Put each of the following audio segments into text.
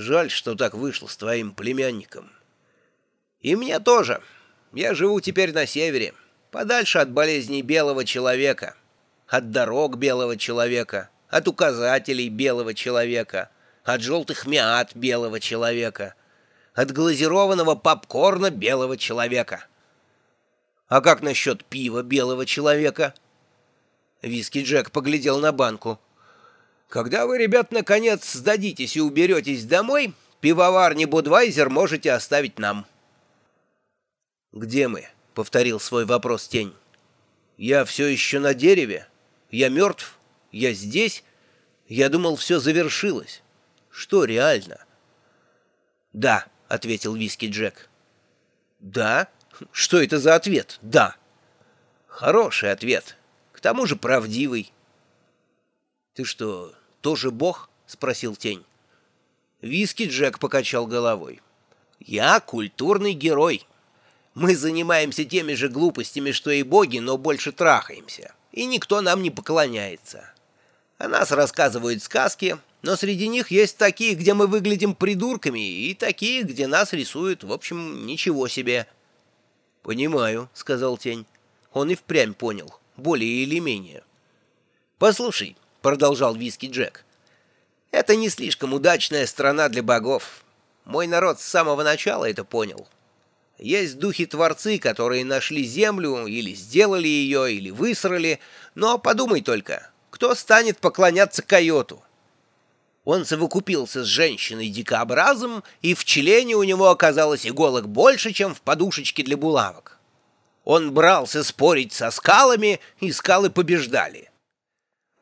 Жаль, что так вышло с твоим племянником. И мне тоже. Я живу теперь на севере, подальше от болезней белого человека, от дорог белого человека, от указателей белого человека, от желтых мят белого человека, от глазированного попкорна белого человека. А как насчет пива белого человека? Виски Джек поглядел на банку. Когда вы, ребят, наконец сдадитесь и уберетесь домой, пивоварни Будвайзер можете оставить нам. «Где мы?» — повторил свой вопрос тень. «Я все еще на дереве? Я мертв? Я здесь? Я думал, все завершилось. Что реально?» «Да», — ответил Виски Джек. «Да? Что это за ответ? Да». «Хороший ответ. К тому же правдивый». «Ты что, тоже бог?» — спросил тень. Виски Джек покачал головой. «Я культурный герой. Мы занимаемся теми же глупостями, что и боги, но больше трахаемся. И никто нам не поклоняется. О нас рассказывают сказки, но среди них есть такие, где мы выглядим придурками, и такие, где нас рисуют, в общем, ничего себе». «Понимаю», — сказал тень. Он и впрямь понял, более или менее. «Послушай», — продолжал Виски Джек. «Это не слишком удачная страна для богов. Мой народ с самого начала это понял. Есть духи-творцы, которые нашли землю, или сделали ее, или высрали, но подумай только, кто станет поклоняться койоту?» Он совокупился с женщиной-дикообразом, и в члене у него оказалось иголок больше, чем в подушечке для булавок. Он брался спорить со скалами, и скалы побеждали.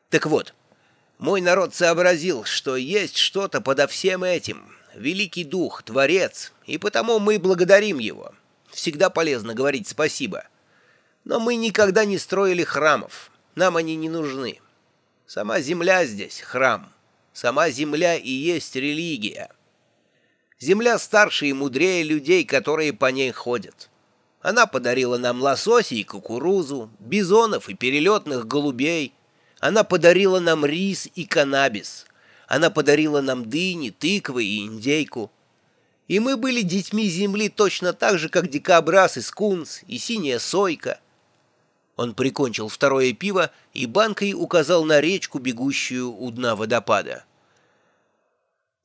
Так вот, мой народ сообразил, что есть что-то подо всем этим, великий дух, творец, и потому мы благодарим его. Всегда полезно говорить спасибо. Но мы никогда не строили храмов, нам они не нужны. Сама земля здесь — храм, сама земля и есть религия. Земля старше и мудрее людей, которые по ней ходят. Она подарила нам лососи и кукурузу, бизонов и перелетных голубей — она подарила нам рис и каннабис. Она подарила нам дыни, тыквы и индейку. И мы были детьми земли точно так же, как дикобраз и скунс, и синяя сойка. Он прикончил второе пиво и банкой указал на речку, бегущую у дна водопада.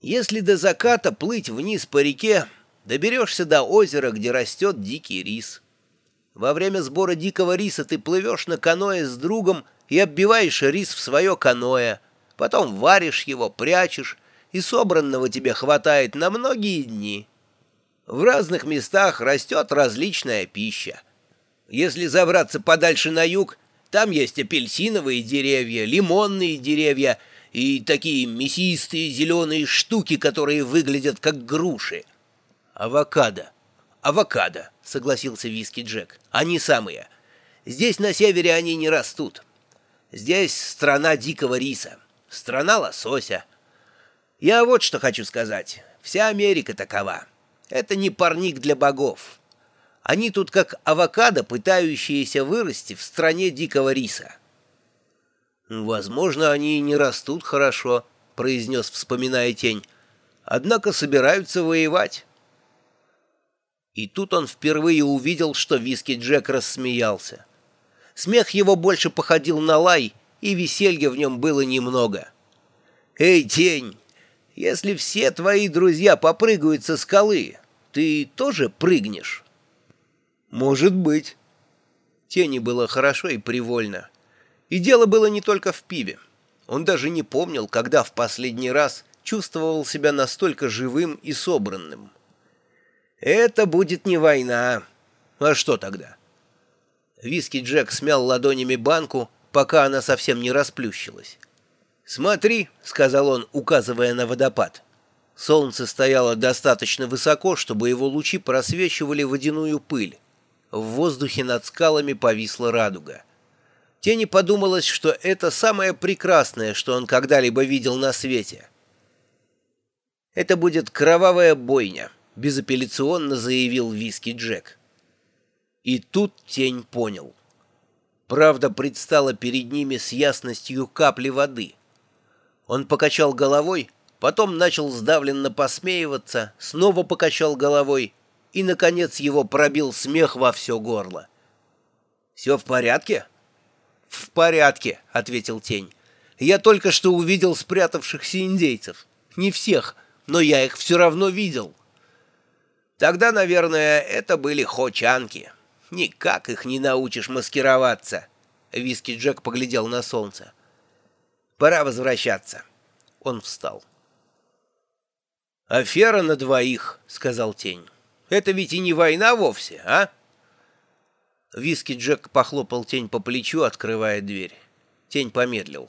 Если до заката плыть вниз по реке, доберешься до озера, где растет дикий рис. Во время сбора дикого риса ты плывешь на каное с другом и оббиваешь рис в свое каноэ, потом варишь его, прячешь, и собранного тебе хватает на многие дни. В разных местах растет различная пища. Если забраться подальше на юг, там есть апельсиновые деревья, лимонные деревья и такие мясистые зеленые штуки, которые выглядят как груши. Авокадо. Авокадо, согласился Виски Джек. Они самые. Здесь на севере они не растут. Здесь страна дикого риса, страна лосося. Я вот что хочу сказать. Вся Америка такова. Это не парник для богов. Они тут как авокадо, пытающиеся вырасти в стране дикого риса. «Возможно, они и не растут хорошо», — произнес, вспоминая тень. «Однако собираются воевать». И тут он впервые увидел, что Виски Джек рассмеялся. Смех его больше походил на лай, и веселья в нем было немного. «Эй, тень, если все твои друзья попрыгают со скалы, ты тоже прыгнешь?» «Может быть». Тени было хорошо и привольно. И дело было не только в пиве. Он даже не помнил, когда в последний раз чувствовал себя настолько живым и собранным. «Это будет не война. А что тогда?» Виски Джек смял ладонями банку, пока она совсем не расплющилась. «Смотри», — сказал он, указывая на водопад. Солнце стояло достаточно высоко, чтобы его лучи просвечивали водяную пыль. В воздухе над скалами повисла радуга. Тени подумалось, что это самое прекрасное, что он когда-либо видел на свете. «Это будет кровавая бойня», — безапелляционно заявил Виски Джек. И тут тень понял. Правда предстала перед ними с ясностью капли воды. Он покачал головой, потом начал сдавленно посмеиваться, снова покачал головой, и, наконец, его пробил смех во все горло. «Все в порядке?» «В порядке», — ответил тень. «Я только что увидел спрятавшихся индейцев. Не всех, но я их все равно видел». «Тогда, наверное, это были хочанки. Никак их не научишь маскироваться». Виски Джек поглядел на солнце. «Пора возвращаться». Он встал. «Афера на двоих», — сказал тень. «Это ведь и не война вовсе, а?» Виски Джек похлопал тень по плечу, открывая дверь. Тень помедлил.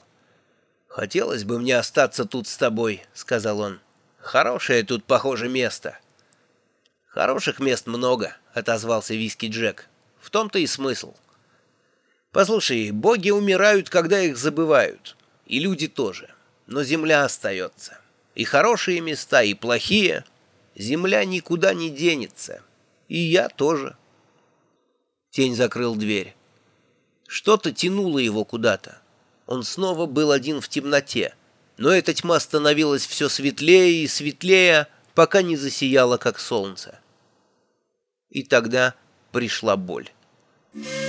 «Хотелось бы мне остаться тут с тобой», — сказал он. «Хорошее тут, похоже, место». «Хороших мест много», — отозвался Виски Джек. «В том-то и смысл». «Послушай, боги умирают, когда их забывают. И люди тоже. Но земля остается. И хорошие места, и плохие. Земля никуда не денется. И я тоже». Тень закрыл дверь. Что-то тянуло его куда-то. Он снова был один в темноте, но эта тьма становилась все светлее и светлее, пока не засияла, как солнце. И тогда пришла боль. Thank you.